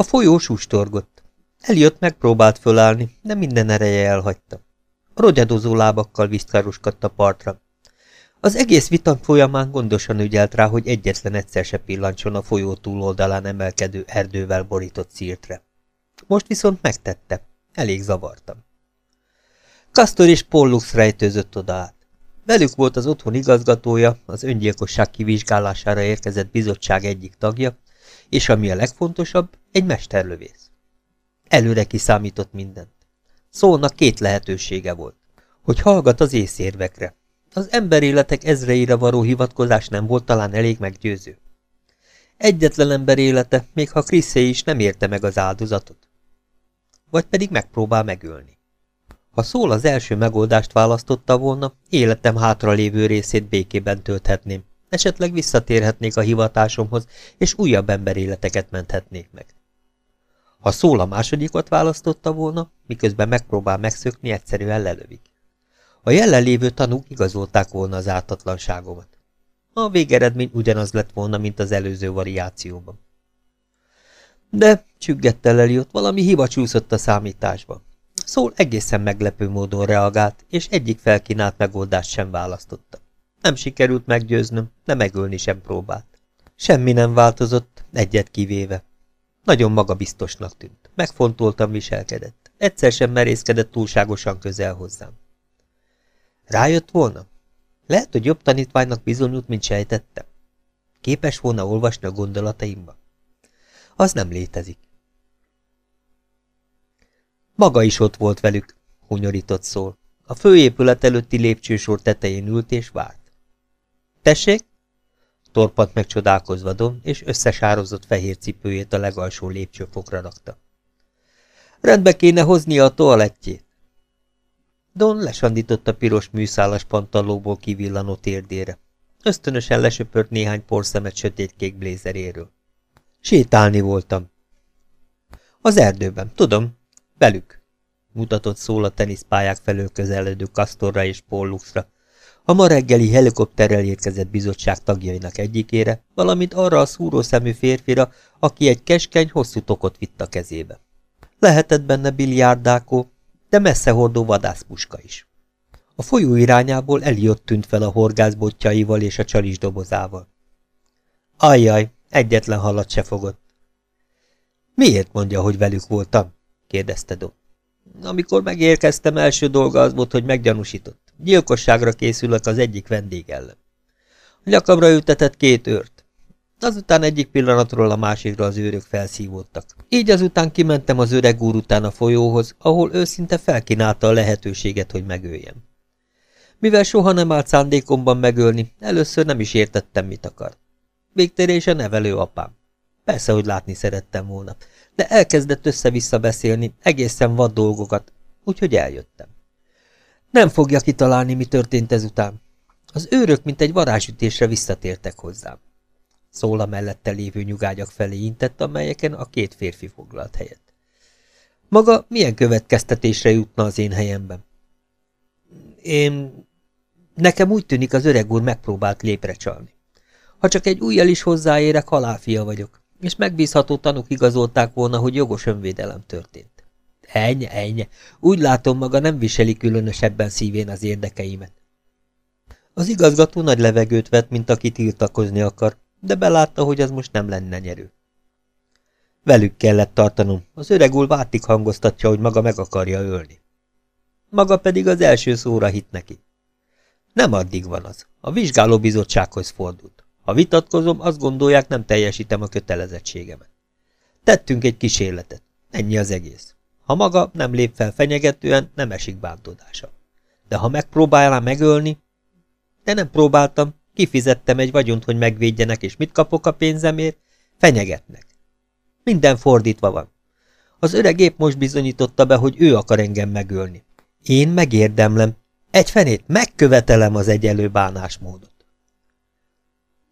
A folyó sustorgott. Eliott megpróbált fölállni, de minden ereje elhagyta. A rogyadozó lábakkal visszaroskadt a partra. Az egész vita folyamán gondosan ügyelt rá, hogy egyetlen egyszer se pillancson a folyó túloldalán emelkedő erdővel borított szírtre. Most viszont megtette. Elég zavartam. Kastor és Pollux rejtőzött oda át. Velük volt az otthon igazgatója, az öngyilkosság kivizsgálására érkezett bizottság egyik tagja, és ami a legfontosabb, egy mesterlövész. Előre kiszámított mindent. Szólnak két lehetősége volt, hogy hallgat az észérvekre. Az emberéletek ezreire varó hivatkozás nem volt talán elég meggyőző. Egyetlen ember élete, még ha Kriszé is nem érte meg az áldozatot. Vagy pedig megpróbál megölni. Ha szól az első megoldást választotta volna, életem hátralévő részét békében tölthetném, esetleg visszatérhetnék a hivatásomhoz, és újabb emberéleteket menthetnék meg. Ha szól a másodikot választotta volna, miközben megpróbál megszökni, egyszerűen lelövik. A jelenlévő tanúk igazolták volna az ártatlanságomat. A végeredmény ugyanaz lett volna, mint az előző variációban. De csüggett el Eliott, valami hiba csúszott a számításba. Szól egészen meglepő módon reagált, és egyik felkínált megoldást sem választotta. Nem sikerült meggyőznöm, de megölni sem próbált. Semmi nem változott, egyet kivéve. Nagyon magabiztosnak tűnt. Megfontoltam viselkedett. Egyszer sem merészkedett túlságosan közel hozzám. Rájött volna? Lehet, hogy jobb tanítványnak bizonyult, mint sejtettem. Képes volna olvasni a gondolataimba? Az nem létezik. Maga is ott volt velük, hunyorított szól. A főépület előtti lépcsősor tetején ült és várt. Tessék? Torpant meg csodálkozva Don, és összesározott fehér cipőjét a legalsó lépcsőfokra rakta. Rendbe kéne hoznia a toalettjét. Don lesandított a piros műszálas pantallóból kivillanó térdére. Ösztönösen lesöpört néhány porszemet sötétkék blézeréről. Sétálni voltam. Az erdőben, tudom, velük, mutatott szól a teniszpályák felől közeledő Kastorra és Polluxra, a ma reggeli helikopterrel érkezett bizottság tagjainak egyikére, valamint arra a szúrószemű férfira, aki egy keskeny, hosszú tokot vitt a kezébe. Lehetett benne biliárdákó, de messze hordó vadászpuska is. A folyó irányából Eliott tűnt fel a horgászbotjaival és a csalis dobozával. Ajjaj, egyetlen halat se fogott. Miért mondja, hogy velük voltam? kérdezte Don. Amikor megérkeztem, első dolga az volt, hogy meggyanúsított. Gyilkosságra készülök az egyik vendég ellen. A nyakamra ültetett két őrt. Azután egyik pillanatról a másikra az őrök felszívódtak. Így azután kimentem az öreg úr után a folyóhoz, ahol őszinte felkínálta a lehetőséget, hogy megöljem. Mivel soha nem állt szándékomban megölni, először nem is értettem, mit akar. Végtérés a nevelő apám. Persze, hogy látni szerettem volna, de elkezdett össze-vissza beszélni egészen vad dolgokat, úgyhogy eljöttem. Nem fogja kitalálni, mi történt ezután. Az őrök, mint egy varázsütésre visszatértek hozzám. Szól a mellette lévő nyugágyak felé intett, amelyeken a két férfi foglalt helyet. Maga milyen következtetésre jutna az én helyemben? Én... Nekem úgy tűnik, az öreg úr megpróbált lépre csalni. Ha csak egy ujjal is hozzáérek, halálfia vagyok, és megbízható tanúk igazolták volna, hogy jogos önvédelem történt. Ennyi, ennyi. Úgy látom, maga nem viseli különösebben szívén az érdekeimet. Az igazgató nagy levegőt vett, mint aki tiltakozni akar, de belátta, hogy az most nem lenne nyerő. Velük kellett tartanom, az öreg úr vátig hangoztatja, hogy maga meg akarja ölni. Maga pedig az első szóra hit neki. Nem addig van az. A vizsgálóbizottsághoz fordult. Ha vitatkozom, azt gondolják, nem teljesítem a kötelezettségemet. Tettünk egy kísérletet. Ennyi az egész. Ha maga nem lép fel fenyegetően, nem esik bántódása. De ha megpróbálná megölni... De nem próbáltam, kifizettem egy vagyont, hogy megvédjenek, és mit kapok a pénzemért? Fenyegetnek. Minden fordítva van. Az öreg épp most bizonyította be, hogy ő akar engem megölni. Én megérdemlem. Egy fenét megkövetelem az egyelő bánásmódot.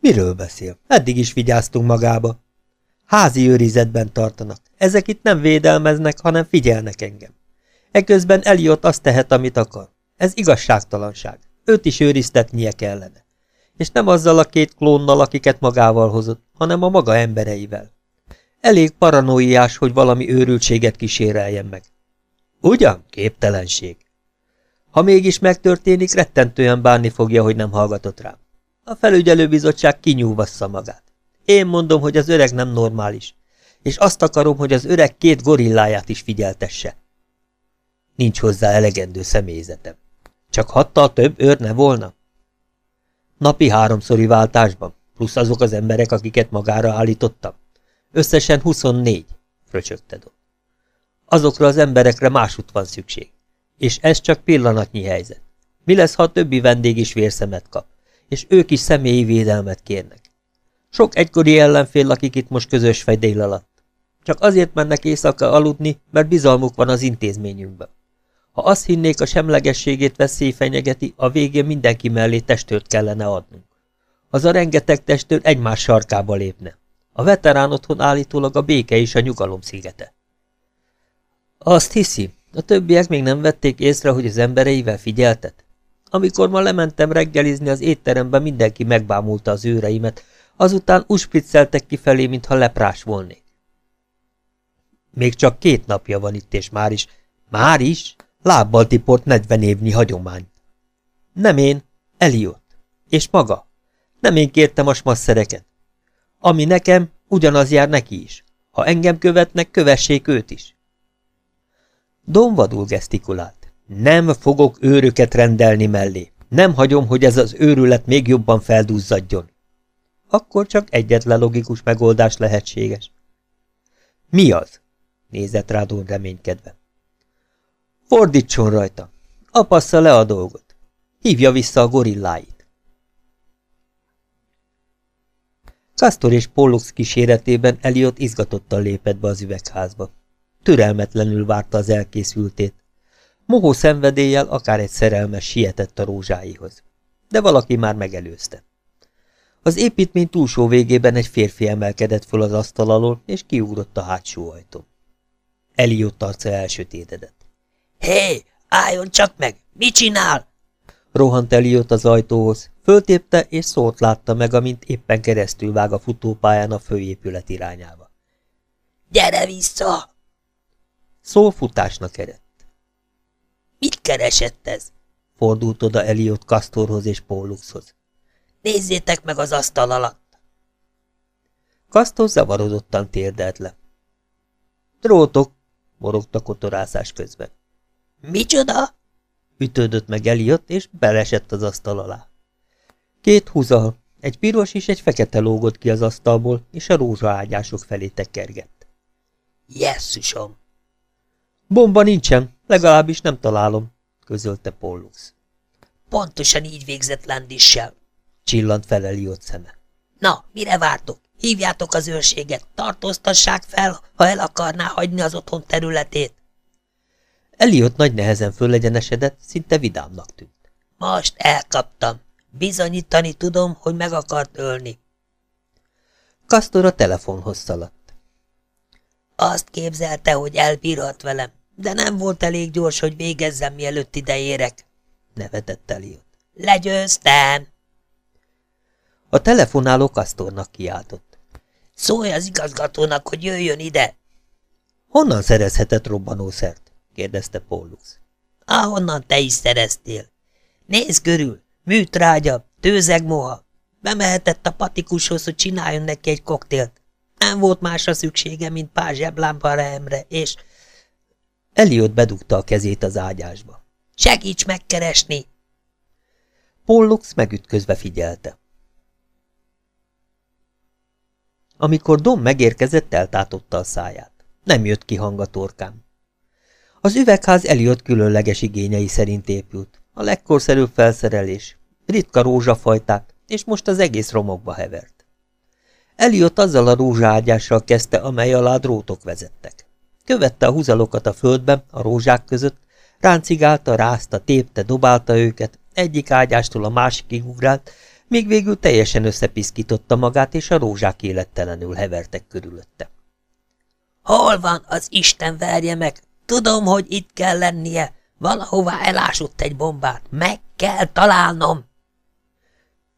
Miről beszél? Eddig is vigyáztunk magába. Házi őrizetben tartanak. Ezek itt nem védelmeznek, hanem figyelnek engem. Eközben Eliott azt tehet, amit akar. Ez igazságtalanság. Őt is őriztetnie kellene. És nem azzal a két klónnal, akiket magával hozott, hanem a maga embereivel. Elég paranoiás, hogy valami őrültséget kíséreljen meg. Ugyan? Képtelenség. Ha mégis megtörténik, rettentően bánni fogja, hogy nem hallgatott rám. A felügyelőbizottság kinyúvassza magát. Én mondom, hogy az öreg nem normális, és azt akarom, hogy az öreg két gorilláját is figyeltesse. Nincs hozzá elegendő személyzetem. Csak hattal több őr volna? Napi háromszori váltásban, plusz azok az emberek, akiket magára állítottam. Összesen 24, fröcsögte Don. Azokra az emberekre másút van szükség. És ez csak pillanatnyi helyzet. Mi lesz, ha a többi vendég is vérszemet kap, és ők is személyi védelmet kérnek? Sok egykori ellenfél lakik itt most közös fedél alatt. Csak azért mennek éjszaka aludni, mert bizalmuk van az intézményünkben. Ha azt hinnék, a semlegességét veszély fenyegeti, a végén mindenki mellé testőrt kellene adnunk. Az a rengeteg testőr egymás sarkába lépne. A veterán otthon állítólag a béke és a nyugalom szigete. Azt hiszi, a többiek még nem vették észre, hogy az embereivel figyeltet? Amikor ma lementem reggelizni az étterembe, mindenki megbámulta az őreimet, azután uspricceltek kifelé, mintha leprás volnék. Még csak két napja van itt, és már is, már is, lábbal tiport negyven évnyi hagyomány. Nem én, Eliott. És maga. Nem én kértem a smasszereket. Ami nekem, ugyanaz jár neki is. Ha engem követnek, kövessék őt is. Don vadul gesztikulált. Nem fogok őröket rendelni mellé. Nem hagyom, hogy ez az őrület még jobban feldúzzadjon. Akkor csak egyetlen logikus megoldás lehetséges. Mi az? nézett rá Don reménykedve. Fordítson rajta. Apassza le a dolgot. Hívja vissza a gorilláit. Kastor és Pollux kíséretében Eliot izgatottan lépett be az üvegházba. Türelmetlenül várta az elkészültét. Mohó szenvedéllyel akár egy szerelmes sietett a rózsáihoz. De valaki már megelőzte. Az építmény túlsó végében egy férfi emelkedett föl az asztal alól, és kiugrott a hátsó ajtón. Eliott arca elsötétedett. Hé, álljon csak meg! Mit csinál? Rohant Eliott az ajtóhoz, föltépte és szót látta meg, amint éppen keresztül vág a futópályán a főépület irányába. Gyere vissza! Szó futásnak eredt. Mit keresett ez? Fordult oda Eliott Kastorhoz és Pólluxhoz. Nézzétek meg az asztal alatt! Kastor zavarodottan térdelt le. Drótok, morogta kotorászás közben. Micsoda? Ütődött meg Eliott, és belesett az asztal alá. Két húzal, egy piros és egy fekete lógott ki az asztalból, és a rózsaágyások felé tekergett. Jesszusom! Bomba nincsen, legalábbis nem találom, közölte Pollux. Pontosan így végzett Landissel, csillant fel Eliott szeme. Na, mire vártok? Hívjátok az őrséget, tartóztassák fel, ha el akarná hagyni az otthon területét. Eliott nagy nehezen föllegyenesedett, szinte vidámnak tűnt. Most elkaptam. Bizonyítani tudom, hogy meg akart ölni. Kastor a telefonhoz szaladt. Azt képzelte, hogy elbírhat velem, de nem volt elég gyors, hogy végezzem, mielőtt ide érek, nevetett Eliott. Legyőztem! A telefonáló Kastornak kiáltott. Szólj az igazgatónak, hogy jöjjön ide! Honnan szerezhetett robbanószert? kérdezte Pollux. Ahonnan te is szereztél. Nézd körül, műtrágya, tőzegmoha. Bemehetett a patikushoz, hogy csináljon neki egy koktélt. Nem volt másra szüksége, mint pár zseblámpa remre, és... Eliott bedugta a kezét az ágyásba. Segíts megkeresni! Pollux megütközve figyelte. Amikor Dom megérkezett, eltátotta a száját. Nem jött ki hang a torkán. Az üvegház Eliott különleges igényei szerint épült. A legkorszerűbb felszerelés, ritka rózsafajták, és most az egész romokba hevert. Eliott azzal a rózságyással kezdte, amely alá drótok vezettek. Követte a húzalokat a földbe, a rózsák között, ráncigálta, rázta, tépte, dobálta őket, egyik ágyástól a másikig ugrált, míg végül teljesen összepiszkította magát, és a rózsák élettelenül hevertek körülötte. – Hol van az Isten verje meg? Tudom, hogy itt kell lennie. Valahová elásott egy bombát. Meg kell találnom.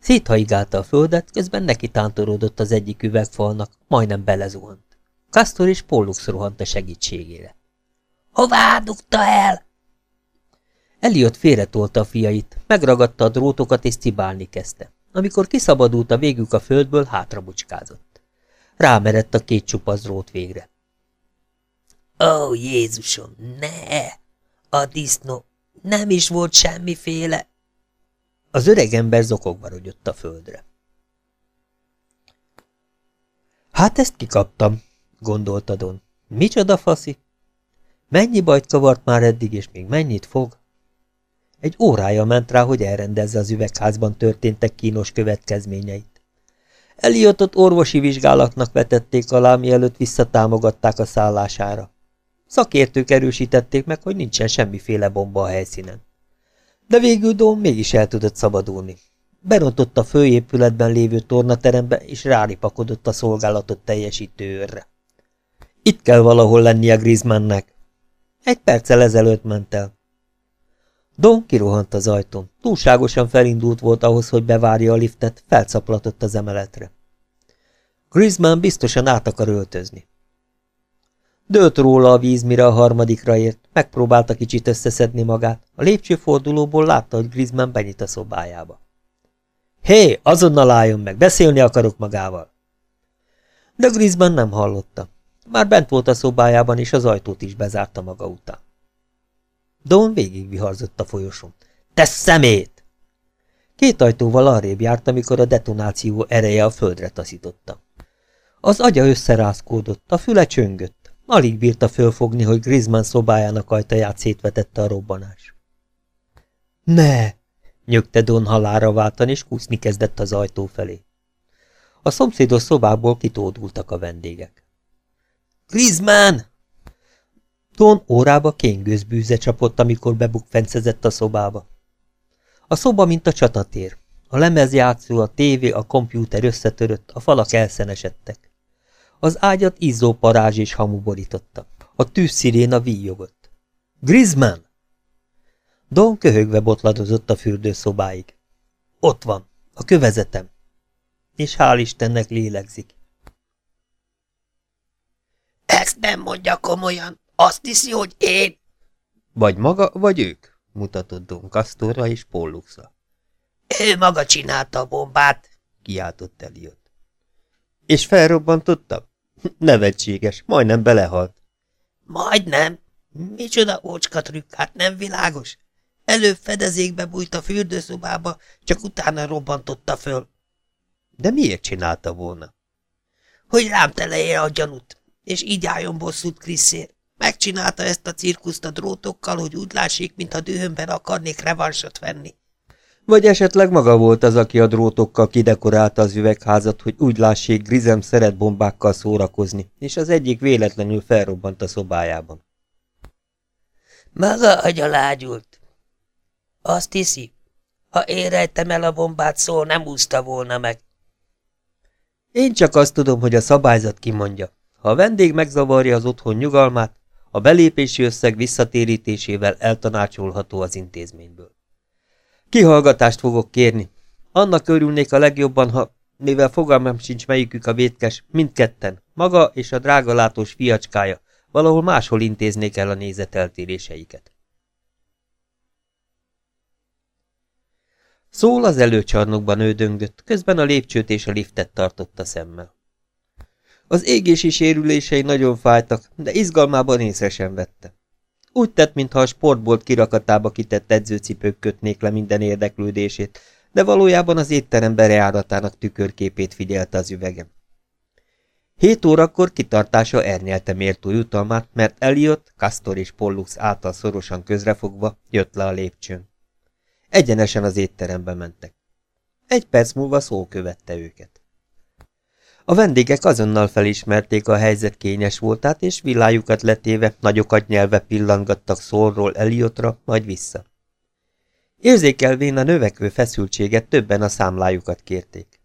Széthaigálta a földet, közben neki tántorodott az egyik üvegfalnak, majdnem belezuhant. Castor és Pollux rohant a segítségére. Hová dugta el? Eliott félretolta a fiait, megragadta a drótokat és cibálni kezdte. Amikor kiszabadult a végük a földből, hátra bucskázott. Rámerett a két csupasz drót végre. Ó, oh, Jézusom, ne! A disznó nem is volt semmiféle. Az öreg ember zokogva rogyott a földre. Hát ezt kikaptam, gondolta Don. Micsoda faszi? Mennyi bajt kavart már eddig, és még mennyit fog? Egy órája ment rá, hogy elrendezze az üvegházban történtek kínos következményeit. Eliotot orvosi vizsgálatnak vetették alá, mielőtt visszatámogatták a szállására. Szakértők erősítették meg, hogy nincsen semmiféle bomba a helyszínen. De végül Dom mégis el tudott szabadulni. Berontott a főépületben lévő tornaterembe, és ráripakodott a szolgálatot teljesítő őrre. Itt kell valahol lennie Griezmannnek. Egy perccel ezelőtt ment el. Don kirohant az ajtón. Túlságosan felindult volt ahhoz, hogy bevárja a liftet, felcaplatott az emeletre. Griezmann biztosan át akar öltözni. Dőlt róla a víz, mire a harmadikra ért, megpróbálta kicsit összeszedni magát. A lépcsőfordulóból látta, hogy Griezmann benyit a szobájába. Hé, azonnal álljon meg, beszélni akarok magával! De Griezmann nem hallotta. Már bent volt a szobájában, és az ajtót is bezárta maga után. Don végigviharzott a folyosón. Te szemét! Két ajtóval arrébb járt, amikor a detonáció ereje a földre taszította. Az agya összerázkódott, a füle csöngött. Alig bírta fölfogni, hogy Griezmann szobájának ajtaját szétvetette a robbanás. Ne! nyögte Don halára váltan, és kúszni kezdett az ajtó felé. A szomszédos szobából kitódultak a vendégek. Griezmann! Don órába kéngőzbűze csapott, amikor bebukfencezett a szobába. A szoba, mint a csatatér. A lemezjátszó, a tévé, a kompjúter összetörött, a falak elszenesedtek. Az ágyat izzó parázs és hamu borította. A tűzsziréna víjogott. Griezmann! Don köhögve botladozott a fürdőszobáig. Ott van, a kövezetem. És hál' Istennek lélegzik. Ezt nem mondja komolyan. Azt hiszi, hogy én... Vagy maga, vagy ők, mutatott Don Castorra és Polluxra. Ő maga csinálta a bombát, kiáltott Eliott. És felrobbantotta? Nevetséges, majdnem belehalt. Majdnem? Micsoda ócska trükk, hát nem világos? Előbb fedezékbe bújt a fürdőszobába, csak utána robbantotta föl. De miért csinálta volna? Hogy rám teleje a gyanút, és így álljon bosszút Kriszér. Megcsinálta ezt a cirkuszt a drótokkal, hogy úgy lássék, mintha dühömben akarnék revansot venni. Vagy esetleg maga volt az, aki a drótokkal kidekorálta az üvegházat, hogy úgy lássék, Grizem szeret bombákkal szórakozni, és az egyik véletlenül felrobbant a szobájában. Maga agyalágyult. Azt hiszi, ha én rejtem el a bombát, szól nem úszta volna meg. Én csak azt tudom, hogy a szabályzat kimondja. Ha a vendég megzavarja az otthon nyugalmát, a belépési összeg visszatérítésével eltanácsolható az intézményből. Kihallgatást fogok kérni. Annak örülnék a legjobban, ha, mivel fogalmam sincs melyikük a vétkes, mindketten, maga és a drágalátós fiacskája, valahol máshol intéznék el a nézeteltéréseiket. Szól az előcsarnokban ődöngött, közben a lépcsőt és a liftet tartotta szemmel. Az égési sérülései nagyon fájtak, de izgalmában észre sem vette. Úgy tett, mintha a sportbolt kirakatába kitett edzőcipők kötnék le minden érdeklődését, de valójában az étterem berejáratának tükörképét figyelte az üvegem. Hét órakor kitartása ernyelte mértó jutalmát, mert Eliott, Castor és Pollux által szorosan közrefogva jött le a lépcsőn. Egyenesen az étterembe mentek. Egy perc múlva szó követte őket. A vendégek azonnal felismerték a helyzet kényes voltát, és villájukat letéve, nagyokat nyelve pillangattak szorról Eliotra, majd vissza. Érzékelvén a növekvő feszültséget többen a számlájukat kérték.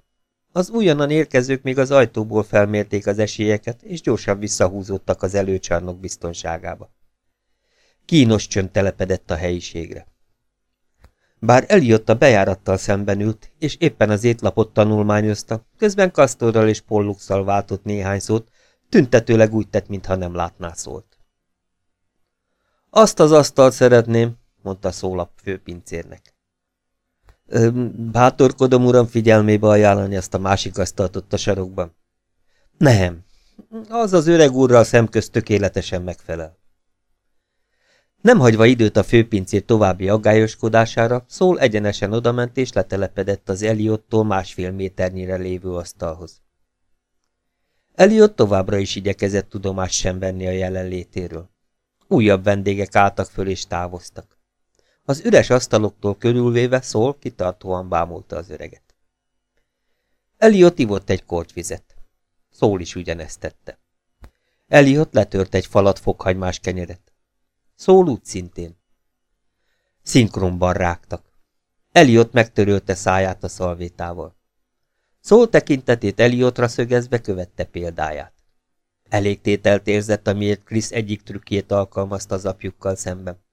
Az újonnan érkezők még az ajtóból felmérték az esélyeket, és gyorsan visszahúzódtak az előcsarnok biztonságába. Kínos csönd telepedett a helyiségre. Bár Eliott a bejárattal szemben ült, és éppen az étlapot tanulmányozta, közben Kastorral és Polluxal váltott néhány szót, Tüntetőleg úgy tett, mintha nem látná szólt. Azt az asztalt szeretném, mondta szólap főpincérnek. Bátorkodom uram figyelmébe ajánlani azt a másik asztalt ott a sarokban. Nem, az az öreg úrral szemközt tökéletesen megfelel. Nem hagyva időt a főpincér további aggályoskodására, Szól egyenesen odament és letelepedett az Eliottól másfél méternyire lévő asztalhoz. Eliott továbbra is igyekezett tudomást sem venni a jelenlétéről. Újabb vendégek álltak föl és távoztak. Az üres asztaloktól körülvéve Szól kitartóan bámulta az öreget. Eliott ivott egy kortyvizet. Szól is ugyanezt tette. Eliott letört egy falat fokhagymás kenyeret. Szól úgy szintén. Szinkronban rágtak. Eliott megtörölte száját a szalvétával. Szól tekintetét Eliotra szögezve követte példáját. Elég tételt érzett, amiért Krisz egyik trükkjét alkalmazta az apjukkal szemben.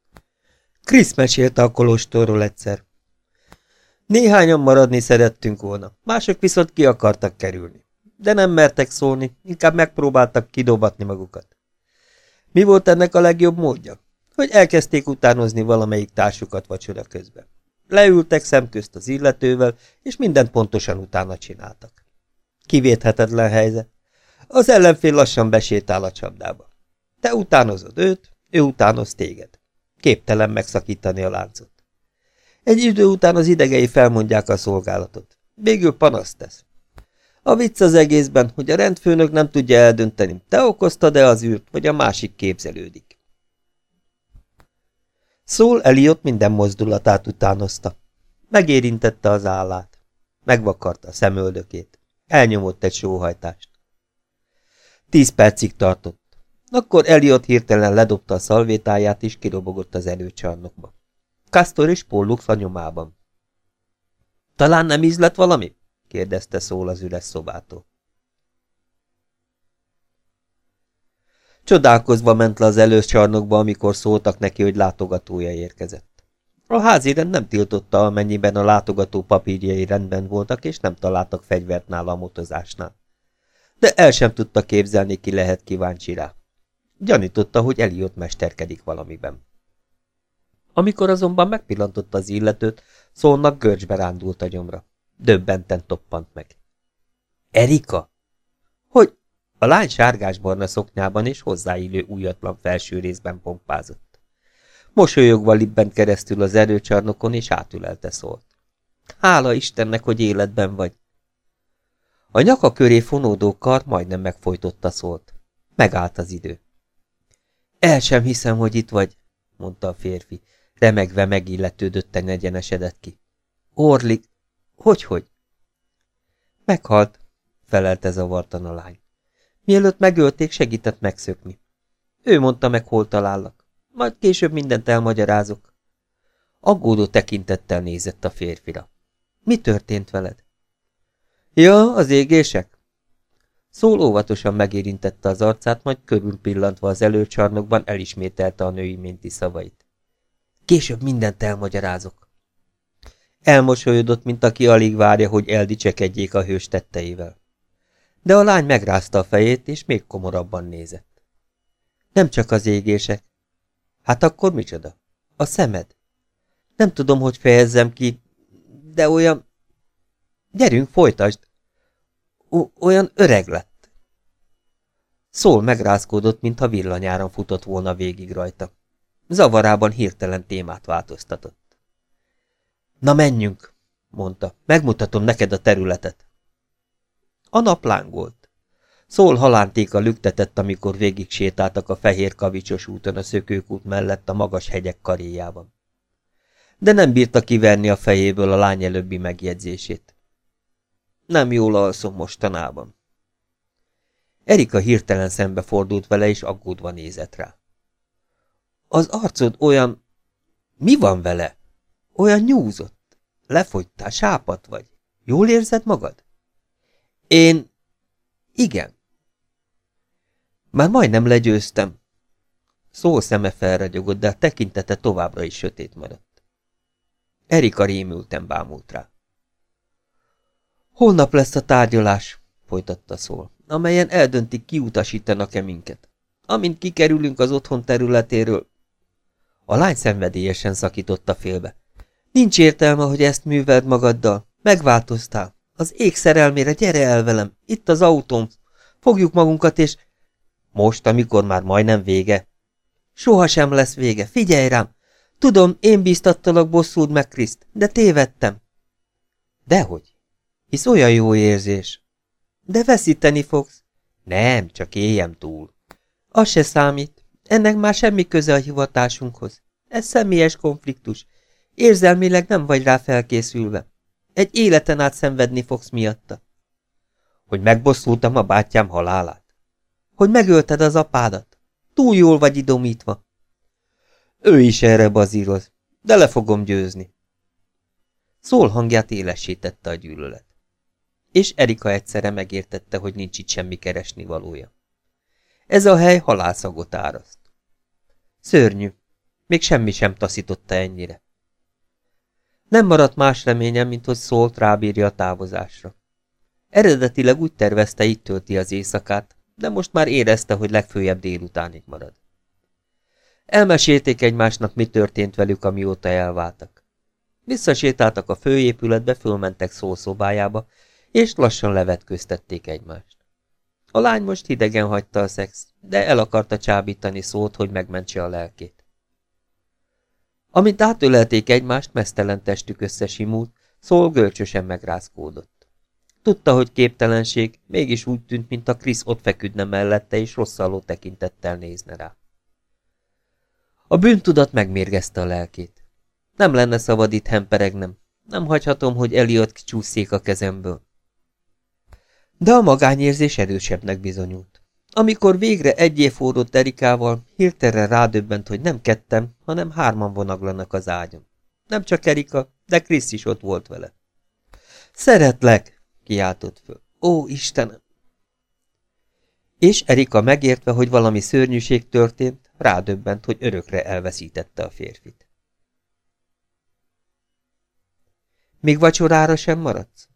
Krisz mesélte a kolostorról egyszer. Néhányan maradni szerettünk volna, mások viszont ki akartak kerülni. De nem mertek szólni, inkább megpróbáltak kidobatni magukat. Mi volt ennek a legjobb módja? Hogy elkezdték utánozni valamelyik társukat vacsora közben. Leültek szemközt az illetővel, és mindent pontosan utána csináltak. Kivéthetetlen helyzet. Az ellenfél lassan besétál a csapdába. Te utánozod őt, ő utánoz téged. Képtelen megszakítani a láncot. Egy idő után az idegei felmondják a szolgálatot. Végül panaszt tesz. A vicc az egészben, hogy a rendfőnök nem tudja eldönteni, te okoztad-e az űrt, vagy a másik képzelődik. Szól Eliott minden mozdulatát utánozta. Megérintette az állát. Megvakarta a szemöldökét. Elnyomott egy sóhajtást. Tíz percig tartott. Akkor Eliott hirtelen ledobta a szalvétáját, és kirobogott az előcsarnokba. Kastor és Pollux a nyomában. Talán nem ízlett valami? kérdezte szól az üres szobától. Csodálkozva ment le az előcsarnokba, amikor szóltak neki, hogy látogatója érkezett. A házirend nem tiltotta, amennyiben a látogató papírjai rendben voltak, és nem találtak fegyvert nála a motozásnál. De el sem tudta képzelni, ki lehet kíváncsi rá. Gyanította, hogy Eliott mesterkedik valamiben. Amikor azonban megpillantotta az illetőt, szólnak görcsbe rándult a gyomra. Döbbenten toppant meg. Erika? Hogy? A lány sárgás-barna szoknyában és hozzáillő újatlan felső részben pompázott. Mosolyogva libbent keresztül az erőcsarnokon, és átülelte szólt. Hála Istennek, hogy életben vagy! A nyaka köré fonódó kar majdnem megfojtotta szólt. Megállt az idő. El sem hiszem, hogy itt vagy, mondta a férfi. Remegve megilletődötten egyenesedett ki. Orlik, hogy-hogy? Meghalt, felelte zavartan a lány. Mielőtt megölték, segített megszökni. Ő mondta meg, hol talállak. Majd később mindent elmagyarázok. Aggódó tekintettel nézett a férfira. Mi történt veled? Ja, az égések? Szól óvatosan megérintette az arcát, majd körül pillantva az előcsarnokban elismételte a női minti szavait. Később mindent elmagyarázok. Elmosolyodott, mint aki alig várja, hogy eldicsekedjék a hős tetteivel. De a lány megrázta a fejét, és még komorabban nézett. Nem csak az égések. Hát akkor micsoda? A szemed. Nem tudom, hogy fejezzem ki, de olyan... Gyerünk, folytasd! O olyan öreg lett. Szól megrázkódott, mintha villanyáron futott volna végig rajta. Zavarában hirtelen témát változtatott. Na menjünk, mondta, megmutatom neked a területet. A nap lángolt. Szól halántéka lüktetett, amikor végig sétáltak a fehér kavicsos úton a szökőkút mellett a magas hegyek karéjában. De nem bírta kiverni a fejéből a lány előbbi megjegyzését. Nem jól alszom mostanában. Erika hirtelen szembe fordult vele, és aggódva nézett rá. Az arcod olyan... Mi van vele? Olyan nyúzott. Lefogytál, sápat vagy. Jól érzed magad? Én... Igen. Már majdnem legyőztem. Szó szeme felragyogott, de a tekintete továbbra is sötét maradt. Erika rémülten bámult rá. Holnap lesz a tárgyalás, folytatta szól, amelyen eldöntik, kiutasítanak-e minket. Amint kikerülünk az otthon területéről... A lány szenvedélyesen szakította félbe. Nincs értelme, hogy ezt műveld magaddal. Megváltoztál. Az ég szerelmére gyere el velem. Itt az autóm. Fogjuk magunkat, és... Most, amikor már majdnem vége. Soha sem lesz vége. Figyelj rám. Tudom, én bíztattalak bosszúd meg Kriszt, de tévedtem. Dehogy. Hisz olyan jó érzés. De veszíteni fogsz. Nem, csak éljem túl. Az se számít. Ennek már semmi köze a hivatásunkhoz. Ez személyes konfliktus. Érzelmileg nem vagy rá felkészülve. Egy életen át szenvedni fogsz miatta. Hogy megbosszultam a bátyám halálát. Hogy megölted az apádat. Túl jól vagy idomítva. Ő is erre bazíroz, de le fogom győzni. Szól hangját élesítette a gyűlölet. És Erika egyszerre megértette, hogy nincs itt semmi keresni valója. Ez a hely halálszagot áraszt. Szörnyű, még semmi sem taszította ennyire. Nem maradt más reményem, mint hogy szólt rábírja a távozásra. Eredetileg úgy tervezte, itt tölti az éjszakát, de most már érezte, hogy legfőjebb délutánig marad. Elmesélték egymásnak, mi történt velük, amióta elváltak. Visszasétáltak a főépületbe, fölmentek szószobájába, és lassan levetköztették egymást. A lány most hidegen hagyta a szex, de el akarta csábítani szót, hogy megmentse a lelkét. Amint átölelték egymást, mesztelen testük összesimult, szól gölcsösen megrázkódott. Tudta, hogy képtelenség, mégis úgy tűnt, mint a Krisz ott feküdne mellette, és rosszalló tekintettel nézne rá. A bűntudat megmérgezte a lelkét. Nem lenne szabad itt hemperegnem. Nem hagyhatom, hogy Eliott kicsúszék a kezemből. De a magányérzés erősebbnek bizonyult. Amikor végre egy év forrott Erikával, hirtelen rádöbbent, hogy nem kettem, hanem hárman vonaglanak az ágyon. Nem csak Erika, de Krisz is ott volt vele. Szeretlek! kiáltott föl. Ó, Istenem! És Erika megértve, hogy valami szörnyűség történt, rádöbbent, hogy örökre elveszítette a férfit. Még vacsorára sem maradsz?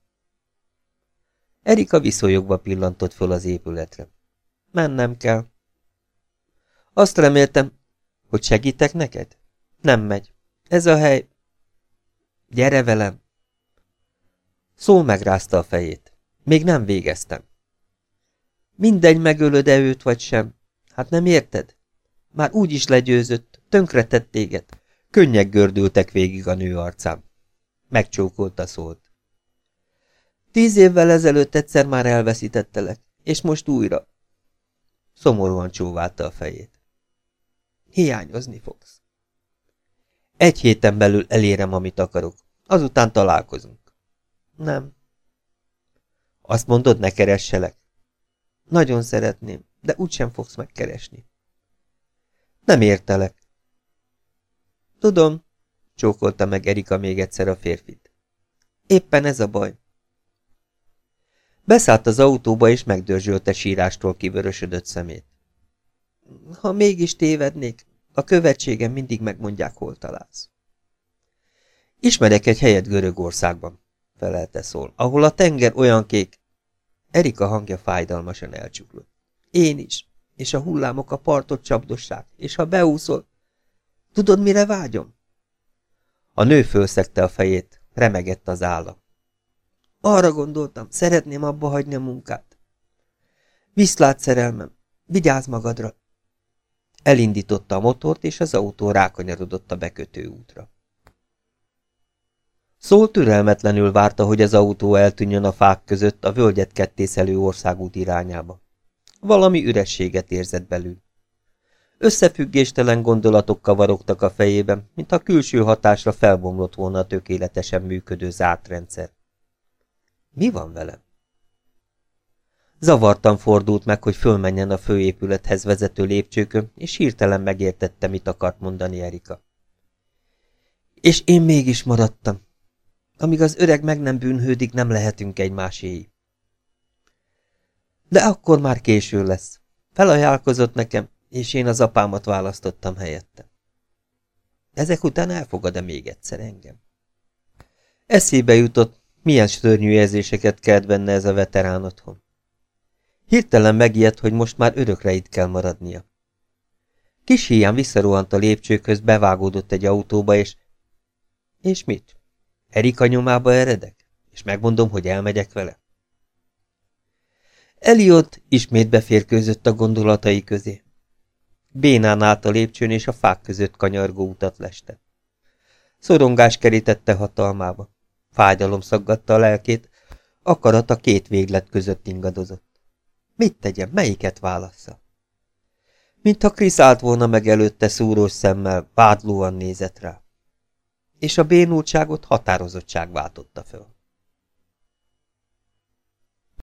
Erika viszonyogva pillantott föl az épületre. Mennem kell. Azt reméltem, hogy segítek neked? Nem megy. Ez a hely... Gyere velem! Szól megrázta a fejét. Még nem végeztem. Mindegy, megölöd-e őt vagy sem. Hát nem érted? Már úgy is legyőzött, tönkretett téged. Könnyek gördültek végig a nő arcán. Megcsókolta szólt. Tíz évvel ezelőtt egyszer már elveszítettelek, és most újra. Szomorúan csóválta a fejét. Hiányozni fogsz. Egy héten belül elérem, amit akarok. Azután találkozunk. Nem. Azt mondod, ne keresselek? Nagyon szeretném, de úgysem fogsz megkeresni. Nem értelek. Tudom, csókolta meg Erika még egyszer a férfit. Éppen ez a baj. Beszállt az autóba, és megdörzsölte sírástól kivörösödött szemét. Ha mégis tévednék, a követségem mindig megmondják, hol találsz. Ismerek egy helyet Görögországban, felelte szól, ahol a tenger olyan kék. Erika hangja fájdalmasan elcsuklott. Én is és a hullámok a partot csapdossák, és ha beúszol... Tudod, mire vágyom? A nő fölszegte a fejét, remegett az álla. Arra gondoltam, szeretném abba hagyni a munkát. Viszlát, szerelmem, vigyázz magadra! Elindította a motort, és az autó rákanyarodott a bekötő útra. Szól türelmetlenül várta, hogy az autó eltűnjön a fák között a völgyet kettészelő országút irányába. Valami ürességet érzett belül. Összefüggéstelen gondolatok kavarogtak a fejében, mint a külső hatásra felbomlott volna a tökéletesen működő zárt rendszer. Mi van velem? Zavartan fordult meg, hogy fölmenjen a főépülethez vezető lépcsőkön, és hirtelen megértette, mit akart mondani Erika. És én mégis maradtam. Amíg az öreg meg nem bűnhődik, nem lehetünk egymáséi. De akkor már késő lesz. Felajánlkozott nekem, és én az apámat választottam helyette. Ezek után elfogad-e még egyszer engem? Eszébe jutott, milyen szörnyű érzéseket kelt benne ez a veterán otthon. Hirtelen megijedt, hogy most már örökre itt kell maradnia. Kis híján visszarohant a lépcsőkhöz, bevágódott egy autóba, és... És mit? Erika nyomába eredek? És megmondom, hogy elmegyek vele? Eliott ismét beférkőzött a gondolatai közé. Bénán állt a lépcsőn, és a fák között kanyargó utat leste. Szorongás kerítette hatalmába. Fájdalom szaggatta a lelkét, akarat a két véglet között ingadozott. Mit tegyen, melyiket válassza? Mintha Krisz állt volna meg előtte szúrós szemmel, vádlóan nézett rá. És a bénultságot határozottság váltotta föl.